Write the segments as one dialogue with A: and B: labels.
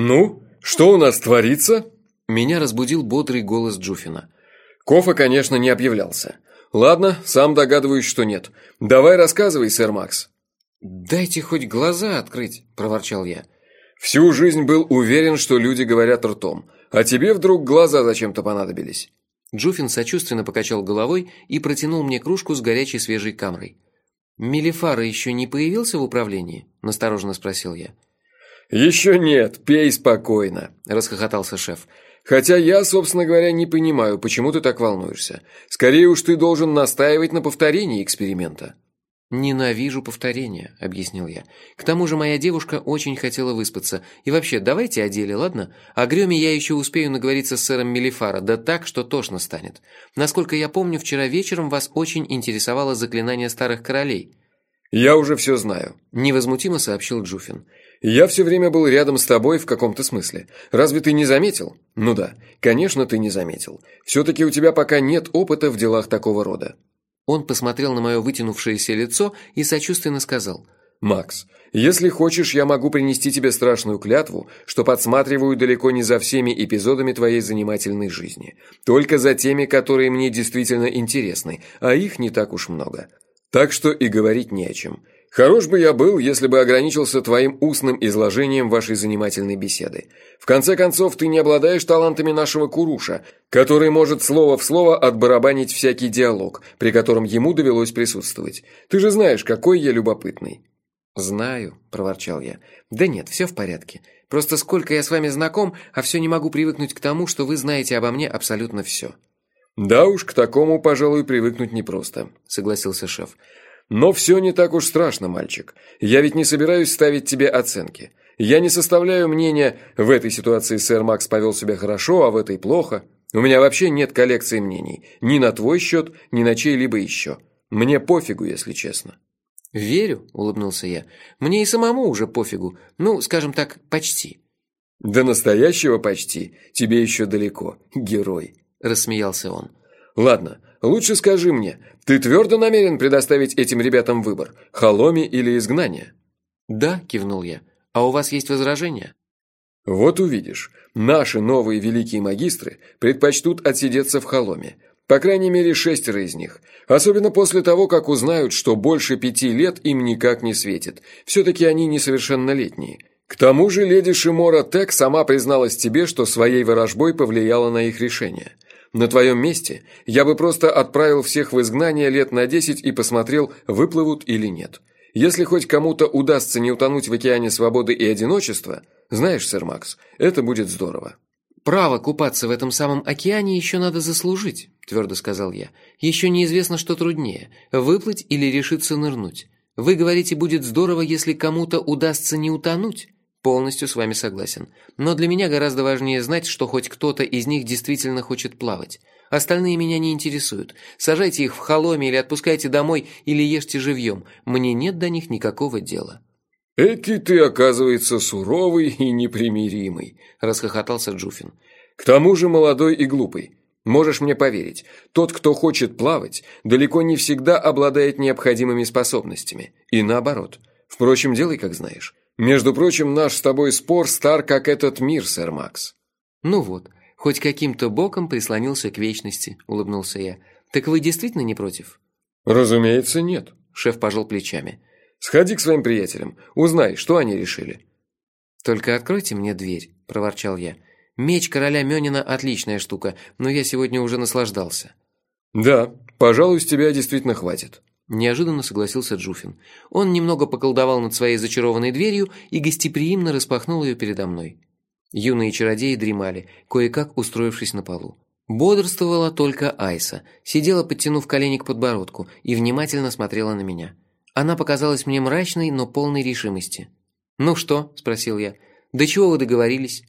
A: «Ну, что у нас творится?» Меня разбудил бодрый голос Джуфина. Кофа, конечно, не объявлялся. Ладно, сам догадываюсь, что нет. Давай рассказывай, сэр Макс.
B: «Дайте хоть глаза открыть», – проворчал я.
A: «Всю жизнь был уверен, что люди говорят ртом, а тебе вдруг глаза зачем-то понадобились».
B: Джуфин сочувственно покачал головой и протянул мне кружку с горячей свежей камрой. «Мелифара еще не появился в управлении?» – настороженно спросил я.
A: «Еще нет, пей спокойно», – расхохотался шеф. «Хотя я, собственно говоря, не понимаю, почему ты так волнуешься. Скорее уж ты должен настаивать на повторении эксперимента».
B: «Ненавижу повторения», — объяснил я. «К тому же моя девушка очень хотела выспаться. И вообще, давайте о деле, ладно? О Грёме я еще успею наговориться с сэром Мелифара, да так, что тошно станет. Насколько я помню, вчера вечером вас очень интересовало заклинание старых королей».
A: «Я уже все знаю», — невозмутимо сообщил Джуфин. «Я все время был рядом с тобой в каком-то смысле. Разве ты не заметил?» «Ну да, конечно, ты не заметил. Все-таки у тебя пока нет опыта в делах такого рода».
B: Он посмотрел на мое вытянувшееся лицо и сочувственно сказал.
A: «Макс, если хочешь, я могу принести тебе страшную клятву, что подсматриваю далеко не за всеми эпизодами твоей занимательной жизни, только за теми, которые мне действительно интересны, а их не так уж много. Так что и говорить не о чем. Хорош бы я был, если бы ограничился твоим устным изложением вашей занимательной беседы. В конце концов, ты не обладаешь талантами нашего Куруша, который может слово в слово отбарабанить всякий диалог, при котором ему довелось присутствовать. Ты же знаешь, какой я любопытный».
B: «Знаю», – проворчал я. «Да нет, все в порядке. Просто сколько я с вами знаком, а все не могу привыкнуть к тому, что вы знаете обо мне абсолютно все».
A: «Да уж, к такому, пожалуй, привыкнуть непросто», – согласился шеф. Но все не так уж страшно, мальчик. Я ведь не собираюсь ставить тебе оценки. Я не составляю мнения, в этой ситуации сэр Макс повел себя хорошо, а в этой плохо. У меня вообще нет коллекции мнений. Ни на твой счет, ни на чей-либо еще. Мне пофигу, если честно.
B: «Верю», — улыбнулся я. «Мне и самому уже пофигу. Ну, скажем так, почти».
A: «До настоящего почти. Тебе еще далеко, герой», — рассмеялся он. «Ладно, лучше скажи мне, ты твердо намерен предоставить этим ребятам выбор, холоми или изгнание?»
B: «Да», – кивнул я. «А у вас есть возражения?»
A: «Вот увидишь. Наши новые великие магистры предпочтут отсидеться в холоме. По крайней мере, шестеро из них. Особенно после того, как узнают, что больше пяти лет им никак не светит. Все-таки они несовершеннолетние. К тому же леди Шимора Тек сама призналась тебе, что своей ворожбой повлияла на их решение. На твоем месте я бы просто отправил всех в изгнание лет на десять и посмотрел, выплывут или нет. Если хоть кому-то удастся не утонуть в океане свободы и одиночества, знаешь, сэр Макс, это будет здорово».
B: «Право купаться в этом самом океане еще надо заслужить», – твердо сказал я. «Еще неизвестно, что труднее – выплыть или решиться нырнуть. Вы говорите, будет здорово, если кому-то удастся не утонуть. Полностью с вами согласен. Но для меня гораздо важнее знать, что хоть кто-то из них действительно хочет плавать. Остальные меня не интересуют. Сажайте их в холоме или отпускайте домой, или ешьте живьем. Мне нет до них никакого дела».
A: «Эки ты, оказывается, суровый и непримиримый», – расхохотался Джуфин. «К тому же молодой и глупый. Можешь мне поверить, тот, кто хочет плавать, далеко не всегда обладает необходимыми способностями. И наоборот. Впрочем, делай, как знаешь. Между прочим, наш с тобой спор стар, как этот мир, сэр Макс.
B: Ну вот, хоть каким-то боком прислонился к вечности, улыбнулся я. Так вы действительно не против?
A: Разумеется, нет.
B: Шеф пожал плечами.
A: Сходи к своим приятелям, узнай, что они решили.
B: Только откройте мне дверь, проворчал я. Меч короля Мёнина отличная штука, но я сегодня уже наслаждался.
A: Да, пожалуй, с тебя действительно хватит.
B: Неожиданно согласился Джуфин. Он немного поколдовал над своей зачарованной дверью и гостеприимно распахнул ее передо мной. Юные чародеи дремали, кое-как устроившись на полу. Бодрствовала только Айса, сидела, подтянув колени к подбородку, и внимательно смотрела на меня. Она показалась мне мрачной, но полной решимости. «Ну что?» – спросил я. «До чего вы договорились?»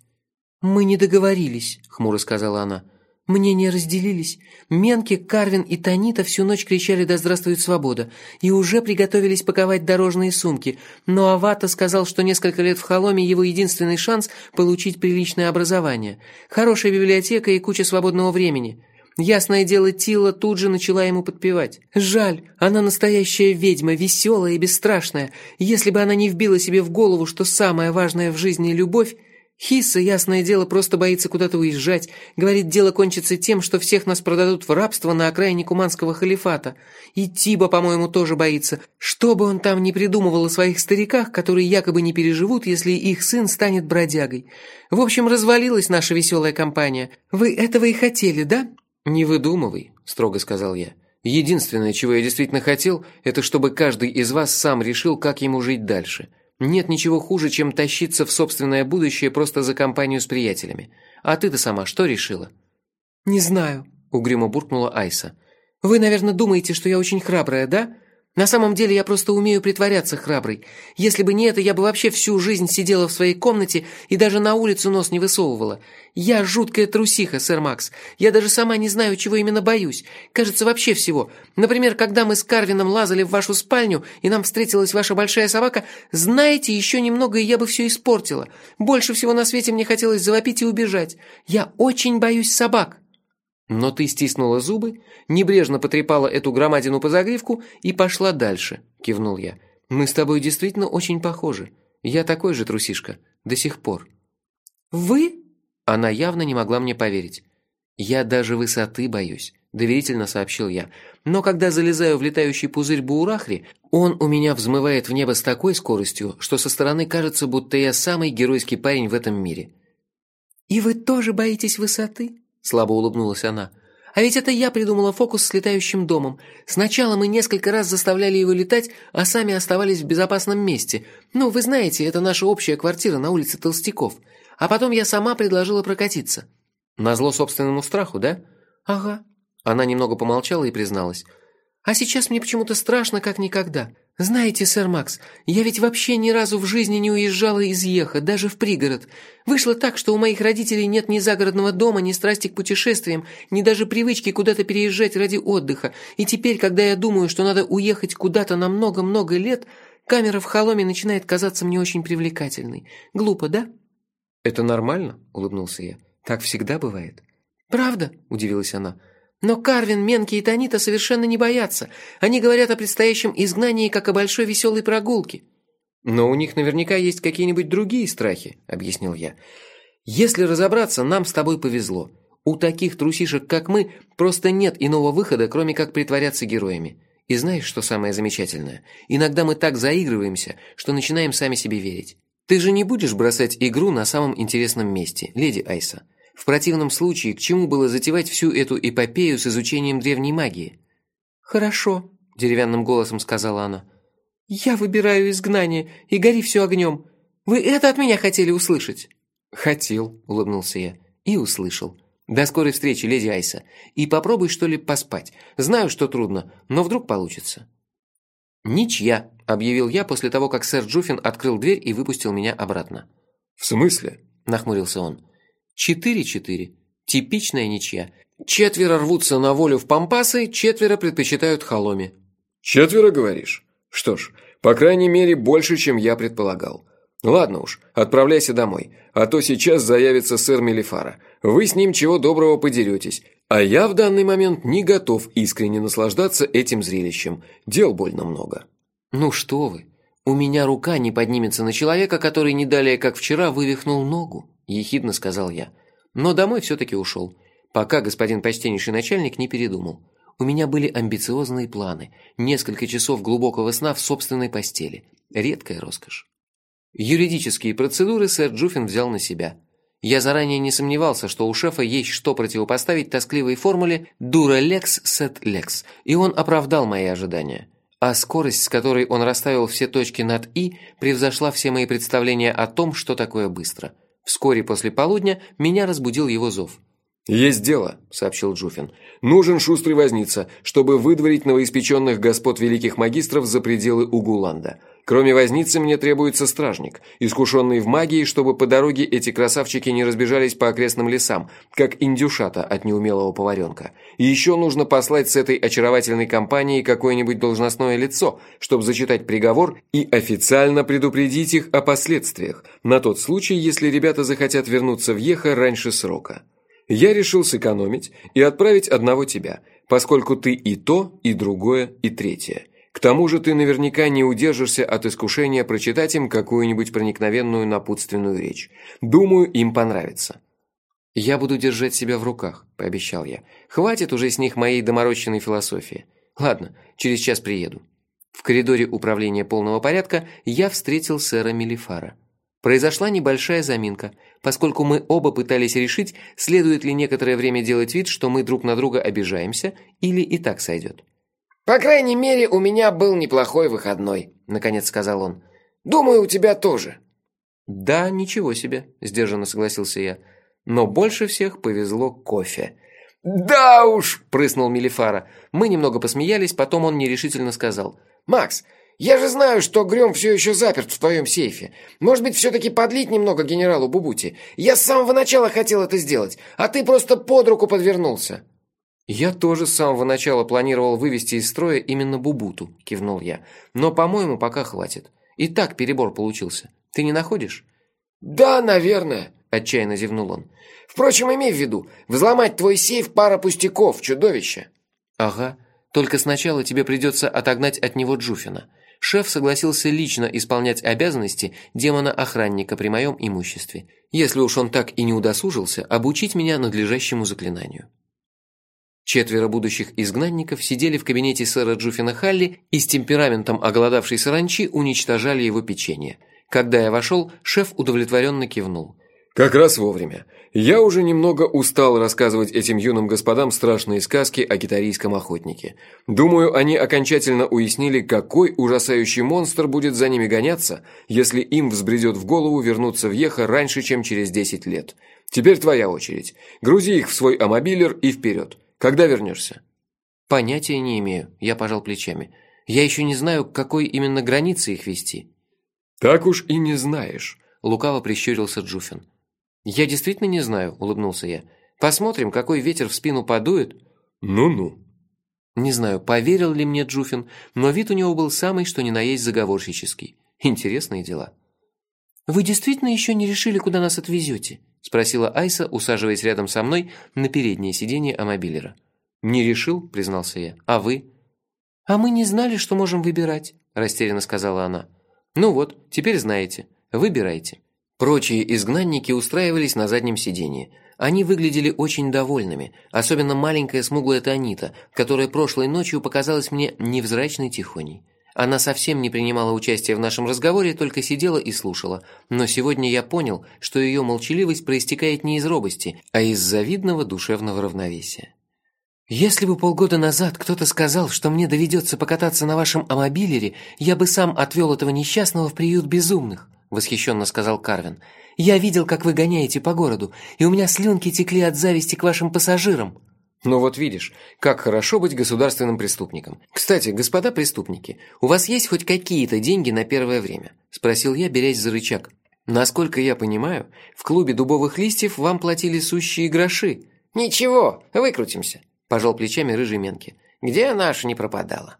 C: «Мы не договорились», – хмуро сказала она. Мнения разделились. Менки, Карвин и Танита всю ночь кричали «Да здравствует свобода!» и уже приготовились паковать дорожные сумки, но Авата сказал, что несколько лет в Холоме его единственный шанс получить приличное образование. Хорошая библиотека и куча свободного времени. Ясное дело, Тила тут же начала ему подпевать. Жаль, она настоящая ведьма, веселая и бесстрашная. Если бы она не вбила себе в голову, что самое важное в жизни – любовь, Хисса, ясное дело, просто боится куда-то уезжать. Говорит, дело кончится тем, что всех нас продадут в рабство на окраине Куманского халифата. И Тиба, по-моему, тоже боится. Что бы он там ни придумывал о своих стариках, которые якобы не переживут, если их сын станет бродягой. В общем, развалилась наша веселая компания. Вы этого и хотели, да?
B: «Не выдумывай», – строго сказал я. «Единственное, чего я действительно хотел, это чтобы каждый из вас сам решил, как ему жить дальше». Нет ничего хуже, чем тащиться в собственное будущее просто за компанию с приятелями. А ты-то сама что решила?»
C: «Не знаю», – угрюмо буркнула Айса. «Вы, наверное, думаете, что я очень храбрая, да? На самом деле я просто умею притворяться храброй. Если бы не это, я бы вообще всю жизнь сидела в своей комнате и даже на улицу нос не высовывала. Я жуткая трусиха, сэр Макс. Я даже сама не знаю, чего именно боюсь. Кажется, вообще всего. Например, когда мы с Карвином лазали в вашу спальню, и нам встретилась ваша большая собака, знаете, еще немного, и я бы все испортила. Больше всего на свете мне хотелось завопить и убежать. Я очень боюсь собак.
B: Но ты стиснула зубы, небрежно потрепала эту громадину по загривку и пошла дальше, кивнул я. Мы с тобой действительно очень похожи. Я такой же трусишка. До сих пор.
C: Вы?
B: Она явно не могла мне поверить. Я даже высоты боюсь, доверительно сообщил я. Но когда залезаю в летающий пузырь Буурахри, он у меня взмывает в небо с такой скоростью, что со стороны кажется, будто я самый геройский парень в этом мире.
C: И вы тоже боитесь высоты?
B: Слабо улыбнулась она.
C: А ведь это я придумала фокус с летающим домом. Сначала мы несколько раз заставляли его летать, а сами оставались в безопасном месте. Ну, вы знаете, это наша общая квартира на улице Толстяков. А потом я сама предложила прокатиться.
B: Назло собственному страху, да?
C: Ага.
B: Она немного помолчала и призналась.
C: А сейчас мне почему-то страшно, как никогда. Знаете, сэр Макс, я ведь вообще ни разу в жизни не уезжала из Еха, даже в пригород. Вышло так, что у моих родителей нет ни загородного дома, ни страсти к путешествиям, ни даже привычки куда-то переезжать ради отдыха. И теперь, когда я думаю, что надо уехать куда-то на много-много лет, камера в холоме начинает казаться мне очень привлекательной. Глупо, да?
B: Это нормально, улыбнулся я. Так всегда бывает.
C: Правда? удивилась она. Но Карвин, Менки и Танита совершенно не боятся. Они говорят о предстоящем изгнании как о большой веселой прогулке.
B: Но у них наверняка есть какие-нибудь другие страхи, объяснил я. Если разобраться, нам с тобой повезло. У таких трусишек, как мы, просто нет иного выхода, кроме как притворяться героями. И знаешь, что самое замечательное? Иногда мы так заигрываемся, что начинаем сами себе верить. Ты же не будешь бросать игру на самом интересном месте, леди Айса. В противном случае, к чему было затевать всю эту эпопею с изучением древней магии?
C: «Хорошо», – деревянным голосом сказала она. «Я выбираю изгнание, и гори все огнем. Вы это от меня хотели услышать?»
B: «Хотел», – улыбнулся я. «И услышал. До скорой встречи, леди Айса. И попробуй, что ли, поспать. Знаю, что трудно, но вдруг получится». «Ничья», – объявил я после того, как сэр Джуффин открыл дверь и выпустил меня обратно.
A: «В смысле?»
B: – нахмурился он. Четыре-четыре. Типичная ничья. Четверо рвутся на волю в пампасы, четверо предпочитают холоме.
A: Четверо, говоришь? Что ж, по крайней мере, больше, чем я предполагал. Ладно уж, отправляйся домой, а то сейчас заявится сэр Мелифара. Вы с ним чего доброго подеретесь, а я в данный момент не готов искренне наслаждаться этим зрелищем. Дел больно много.
B: Ну что вы, у меня рука не поднимется на человека, который не далее, как вчера, вывихнул ногу ехидно сказал я. Но домой все-таки ушел, пока господин почтеннейший начальник не передумал. У меня были амбициозные планы, несколько часов глубокого сна в собственной постели. Редкая роскошь. Юридические процедуры сэр Джуффин взял на себя. Я заранее не сомневался, что у шефа есть что противопоставить тоскливой формуле «дура лекс сет лекс», и он оправдал мои ожидания. А скорость, с которой он расставил все точки над «и», превзошла все мои представления о том, что такое быстро – Вскоре после полудня меня разбудил его зов.
A: «Есть дело», – сообщил Джуфин. «Нужен шустрый возница, чтобы выдворить новоиспеченных господ великих магистров за пределы Угуланда. Кроме возницы мне требуется стражник, искушенный в магии, чтобы по дороге эти красавчики не разбежались по окрестным лесам, как индюшата от неумелого поваренка. И еще нужно послать с этой очаровательной компанией какое-нибудь должностное лицо, чтобы зачитать приговор и официально предупредить их о последствиях, на тот случай, если ребята захотят вернуться в Еха раньше срока. Я решил сэкономить и отправить одного тебя, поскольку ты и то, и другое, и третье. К тому же ты наверняка не удержишься от искушения прочитать им какую-нибудь проникновенную напутственную речь. Думаю, им понравится».
B: «Я буду держать себя в руках», – пообещал я. «Хватит уже с них моей доморощенной философии. Ладно, через час приеду». В коридоре управления полного порядка я встретил сэра Мелифара. Произошла небольшая заминка, поскольку мы оба пытались решить, следует ли некоторое время делать вид, что мы друг на друга обижаемся, или и так сойдет.
D: «По крайней мере, у меня был неплохой выходной», — наконец сказал он. «Думаю, у тебя тоже».
B: «Да, ничего себе», — сдержанно согласился я. «Но больше всех повезло кофе».
D: «Да уж!» – прыснул
B: Мелифара. Мы немного посмеялись, потом он нерешительно сказал.
D: «Макс, я же знаю, что Грём все еще заперт в твоем сейфе. Может быть, все-таки подлить немного генералу Бубути? Я с самого начала хотел это сделать, а ты просто под руку подвернулся».
B: «Я тоже с самого начала планировал вывести из строя именно Бубуту», – кивнул я. «Но, по-моему, пока хватит. И так перебор получился. Ты не находишь?»
D: «Да, наверное», – отчаянно зевнул он. «Впрочем, имей в виду, взломать твой сейф пара пустяков, чудовище».
B: «Ага. Только сначала тебе придется отогнать от него Джуфина. Шеф согласился лично исполнять обязанности демона-охранника при моем имуществе, если уж он так и не удосужился обучить меня надлежащему заклинанию». Четверо будущих изгнанников сидели в кабинете сэра Джуфина Халли и с темпераментом оголодавшей саранчи уничтожали его печенье. Когда я вошел, шеф удовлетворенно кивнул.
A: «Как раз вовремя. Я уже немного устал рассказывать этим юным господам страшные сказки о гитарийском охотнике. Думаю, они окончательно уяснили, какой ужасающий монстр будет за ними гоняться, если им взбредет в голову вернуться в Еха раньше, чем через 10 лет. Теперь твоя очередь. Грузи их в свой амобилер и вперед. Когда вернешься?»
B: «Понятия не имею», – я пожал плечами. «Я еще не знаю, к какой именно границе их вести».
A: «Так уж и не знаешь», –
B: лукаво прищурился Джуфин. «Я действительно не знаю», – улыбнулся я. «Посмотрим, какой ветер в спину подует».
A: «Ну-ну».
B: Не знаю, поверил ли мне Джуфин, но вид у него был самый, что ни на есть заговорщический. Интересные дела. «Вы действительно еще не решили, куда нас отвезете?» – спросила Айса, усаживаясь рядом со мной на переднее сиденье амобилера.
A: «Не решил», – признался я. «А вы?»
C: «А мы не знали, что можем выбирать», – растерянно сказала она.
B: «Ну вот, теперь знаете. Выбирайте». Прочие изгнанники устраивались на заднем сиденье. Они выглядели очень довольными, особенно маленькая смуглая Танита, которая прошлой ночью показалась мне невзрачной тихоней. Она совсем не принимала участия в нашем разговоре, только сидела и слушала. Но сегодня я понял, что ее молчаливость проистекает не из робости, а из завидного душевного равновесия.
C: «Если бы полгода назад кто-то сказал, что мне доведется покататься на вашем амобилере, я бы сам отвел этого несчастного в приют безумных», – восхищенно сказал Карвин. «Я видел, как вы гоняете по городу, и у меня слюнки текли от зависти к вашим пассажирам».
B: Ну вот видишь, как хорошо быть государственным преступником. Кстати, господа преступники, у вас есть хоть какие-то деньги на первое время? Спросил я, берясь за рычаг. Насколько я понимаю, в клубе дубовых листьев вам платили сущие гроши.
D: Ничего, выкрутимся, пожал плечами рыжий Менки. Где наша не пропадала?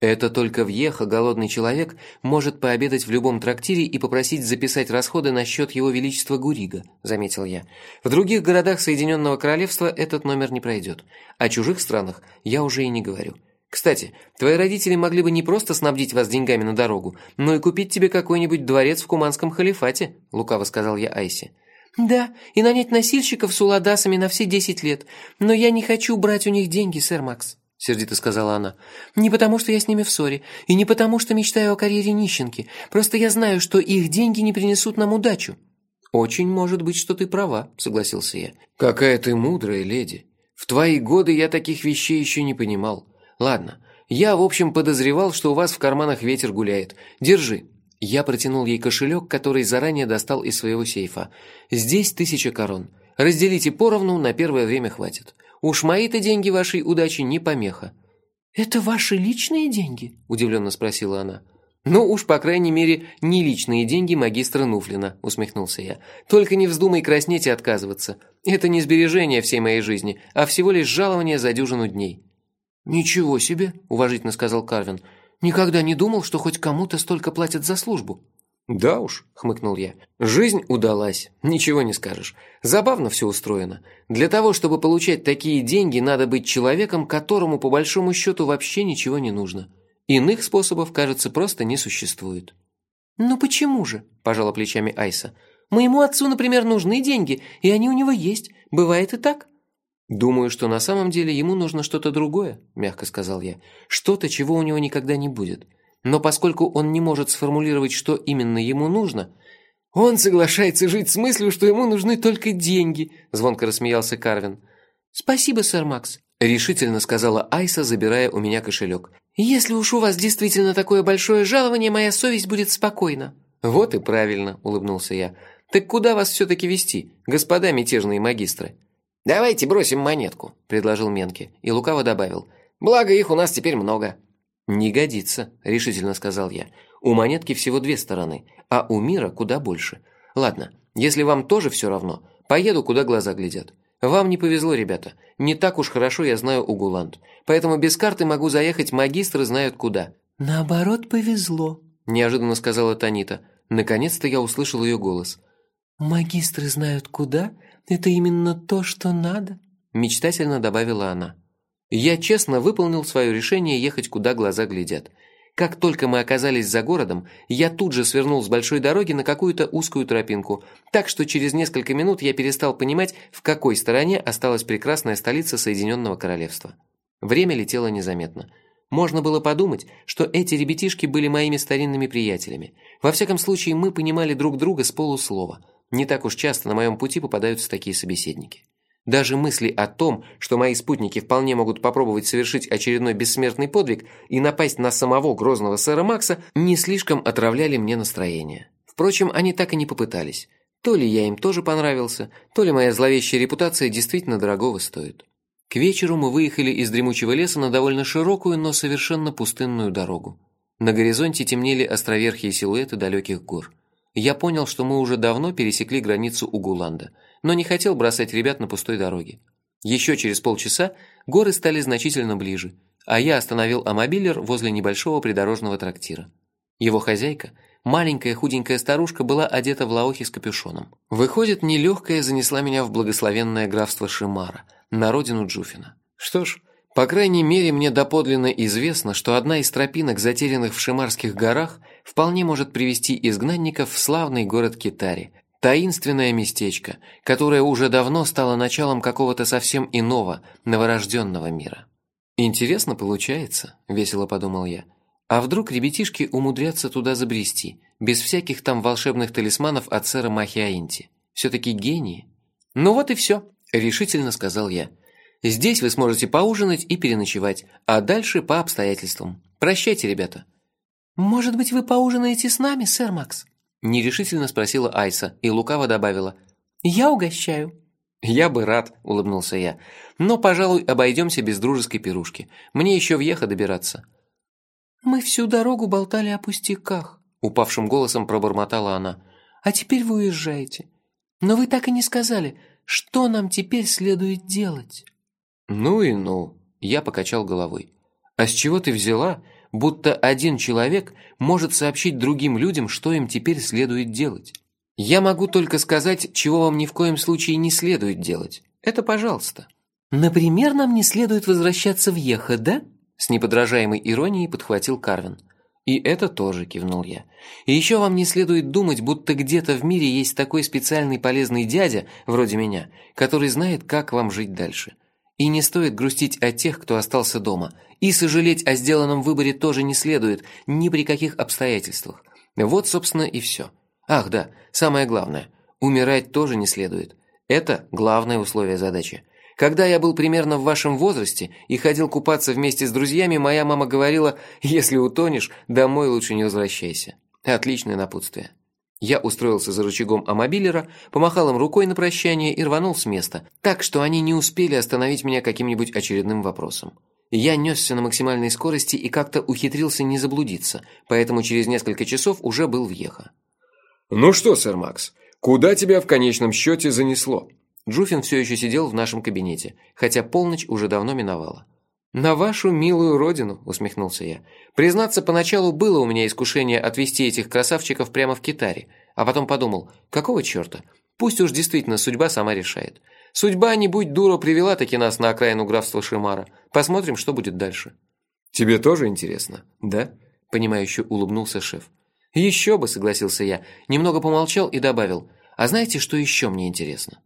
B: Это только въеха голодный человек может пообедать в любом трактире и попросить записать расходы на счет его величества Гурига, заметил я. В других городах Соединенного Королевства этот номер не пройдет. О чужих странах я уже и не говорю. Кстати, твои родители могли бы не просто снабдить вас деньгами на дорогу, но и купить тебе какой-нибудь дворец в Куманском халифате, лукаво сказал я Айсе.
C: Да, и нанять носильщиков с уладасами на все десять лет. Но я не хочу брать у них деньги, сэр Макс. – сердито сказала она. «Не потому, что я с ними в ссоре, и не потому, что мечтаю о карьере нищенки. Просто я знаю, что их деньги не принесут нам удачу».
B: «Очень может быть, что ты права», – согласился я. «Какая ты мудрая леди. В твои годы я таких вещей еще не понимал. Ладно, я, в общем, подозревал, что у вас в карманах ветер гуляет. Держи». Я протянул ей кошелек, который заранее достал из своего сейфа. «Здесь тысяча корон. Разделите поровну, на первое время хватит. Уж мои-то деньги вашей удачи не помеха».
C: «Это ваши личные деньги?» – удивленно спросила она.
B: «Ну уж, по крайней мере, не личные деньги магистра Нуфлина», – усмехнулся я. «Только не вздумай краснеть и отказываться. Это не сбережение всей моей жизни, а всего лишь жалование за дюжину дней».
C: «Ничего себе», – уважительно сказал Карвин. «Никогда не думал, что хоть кому-то столько платят за службу».
B: «Да уж», – хмыкнул я. «Жизнь удалась, ничего не скажешь. Забавно все устроено. Для того, чтобы получать такие деньги, надо быть человеком, которому по большому счету вообще ничего не нужно. Иных способов, кажется, просто не существует.
C: «Ну почему же?» – пожала плечами Айса. «Моему отцу, например, нужны деньги, и они у него есть. Бывает и так».
B: «Думаю, что на самом деле ему нужно что-то другое», – мягко сказал я. «Что-то, чего у него никогда не будет. Но поскольку он не может сформулировать, что именно ему нужно...» «Он соглашается жить с мыслью, что ему нужны только деньги», – звонко рассмеялся Карвин.
C: «Спасибо, сэр Макс», –
B: решительно сказала Айса, забирая у меня кошелек.
C: «Если уж у вас действительно такое большое жалование, моя совесть будет спокойна».
B: «Вот и правильно», – улыбнулся я. «Так куда вас все-таки вести, господа мятежные магистры?»
D: «Давайте бросим монетку», – предложил Менки, и лукаво добавил. «Благо их у нас теперь много».
B: «Не годится», – решительно сказал я. «У монетки всего две стороны, а у мира куда больше. Ладно, если вам тоже все равно, поеду, куда глаза глядят. Вам не повезло, ребята. Не так уж хорошо я знаю Угуланд. Поэтому без карты могу заехать, магистры знают куда».
C: «Наоборот, повезло», –
B: неожиданно сказала Танита. Наконец-то я услышал ее голос.
C: «Магистры знают куда? Это именно то, что надо?»
B: Мечтательно добавила она. Я честно выполнил свое решение ехать, куда глаза глядят. Как только мы оказались за городом, я тут же свернул с большой дороги на какую-то узкую тропинку, так что через несколько минут я перестал понимать, в какой стороне осталась прекрасная столица Соединенного Королевства. Время летело незаметно. Можно было подумать, что эти ребятишки были моими старинными приятелями. Во всяком случае, мы понимали друг друга с полуслова – не так уж часто на моем пути попадаются такие собеседники. Даже мысли о том, что мои спутники вполне могут попробовать совершить очередной бессмертный подвиг и напасть на самого грозного сэра Макса, не слишком отравляли мне настроение. Впрочем, они так и не попытались. То ли я им тоже понравился, то ли моя зловещая репутация действительно дорогого стоит. К вечеру мы выехали из дремучего леса на довольно широкую, но совершенно пустынную дорогу. На горизонте темнели островерхие силуэты далеких гор. Я понял, что мы уже давно пересекли границу Угуланда, но не хотел бросать ребят на пустой дороге. Еще через полчаса горы стали значительно ближе, а я остановил амобилер возле небольшого придорожного трактира. Его хозяйка, маленькая худенькая старушка, была одета в лаохи с капюшоном. Выходит, нелегкая занесла меня в благословенное графство Шимара, на родину Джуфина. Что ж, по крайней мере, мне доподлинно известно, что одна из тропинок, затерянных в Шимарских горах, вполне может привести изгнанников в славный город Китари, таинственное местечко, которое уже давно стало началом какого-то совсем иного, новорожденного мира. «Интересно получается», – весело подумал я. «А вдруг ребятишки умудрятся туда забрести, без всяких там волшебных талисманов от сэра Махиаинти? Все-таки гении?» «Ну вот и все», – решительно сказал я. Здесь вы сможете поужинать и переночевать, а дальше по обстоятельствам. Прощайте, ребята».
C: «Может быть, вы поужинаете с нами, сэр Макс?»
B: Нерешительно спросила Айса и лукаво добавила.
C: «Я угощаю».
B: «Я бы рад», – улыбнулся я. «Но, пожалуй, обойдемся без дружеской пирушки. Мне еще в Ехо добираться».
C: «Мы всю дорогу болтали о пустяках», – упавшим голосом пробормотала она. «А теперь вы уезжаете. Но вы так и не сказали, что нам теперь следует делать».
B: «Ну и ну», – я покачал головой. «А с чего ты взяла, будто один человек может сообщить другим людям, что им теперь следует делать? Я могу только сказать, чего вам ни в коем случае не следует делать. Это пожалуйста».
C: «Например, нам не следует возвращаться в Ехо, да?»
B: С неподражаемой иронией подхватил Карвин. «И это тоже», – кивнул я. «И еще вам не следует думать, будто где-то в мире есть такой специальный полезный дядя, вроде меня, который знает, как вам жить дальше. И не стоит грустить о тех, кто остался дома. И сожалеть о сделанном выборе тоже не следует, ни при каких обстоятельствах. Вот, собственно, и все. Ах, да, самое главное. Умирать тоже не следует. Это главное условие задачи. Когда я был примерно в вашем возрасте и ходил купаться вместе с друзьями, моя мама говорила, если утонешь, домой лучше не возвращайся. Отличное напутствие. Я устроился за рычагом амобилера, помахал им рукой на прощание и рванул с места, так что они не успели остановить меня каким-нибудь очередным вопросом. Я несся на максимальной скорости и как-то ухитрился не заблудиться, поэтому через несколько часов уже был в Ехо.
A: «Ну что, сэр Макс, куда тебя в конечном счете занесло?»
B: Джуфин все еще сидел в нашем кабинете, хотя полночь уже давно миновала. «На вашу милую родину», – усмехнулся я. «Признаться, поначалу было у меня искушение отвезти этих красавчиков прямо в Китаре, а потом подумал, какого черта? Пусть уж действительно судьба сама решает. Судьба, не будь дура, привела таки нас на окраину графства Шимара. Посмотрим, что будет дальше».
A: Тебе тоже интересно, да?»
B: Понимающе улыбнулся шеф. «Еще бы», — согласился я, немного помолчал и добавил. «А знаете, что еще мне интересно?»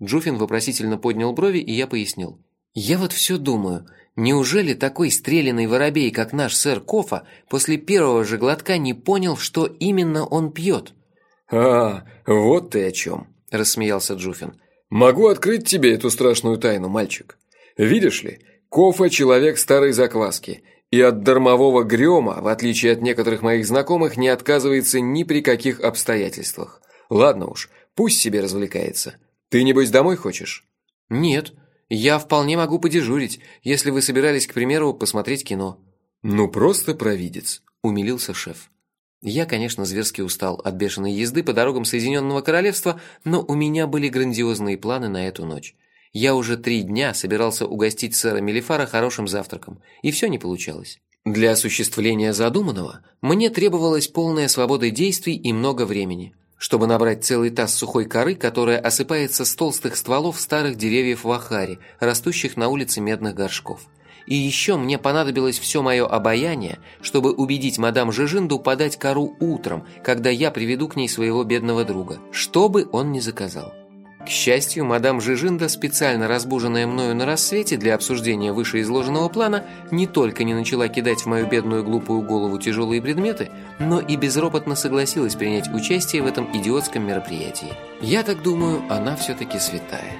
B: Джуфин вопросительно поднял брови, и я пояснил. «Я вот все думаю, неужели такой стреляный воробей, как наш сэр Кофа, после первого же глотка не понял, что именно он пьет?»
A: «А, вот ты о чем», – рассмеялся Джуфин. «Могу открыть тебе эту страшную тайну, мальчик. Видишь ли, Кофа – человек старой закваски, и от дармового грема, в отличие от некоторых моих знакомых, не отказывается ни при каких обстоятельствах. Ладно уж, пусть себе развлекается. Ты, небось, домой хочешь?»
B: «Нет», я вполне могу подежурить, если вы собирались, к примеру, посмотреть кино».
A: «Ну, просто провидец», –
B: умилился шеф. Я, конечно, зверски устал от бешеной езды по дорогам Соединенного Королевства, но у меня были грандиозные планы на эту ночь. Я уже три дня собирался угостить сэра Мелифара хорошим завтраком, и все не получалось. Для осуществления задуманного мне требовалась полная свобода действий и много времени – чтобы набрать целый таз сухой коры, которая осыпается с толстых стволов старых деревьев в Ахаре, растущих на улице медных горшков. И еще мне понадобилось все мое обаяние, чтобы убедить мадам Жижинду подать кору утром, когда я приведу к ней своего бедного друга, что бы он ни заказал. К счастью, мадам Жижинда, специально разбуженная мною на рассвете для обсуждения вышеизложенного плана, не только не начала кидать в мою бедную глупую голову тяжелые предметы, но и безропотно согласилась принять участие в этом идиотском мероприятии. Я так думаю, она все-таки святая.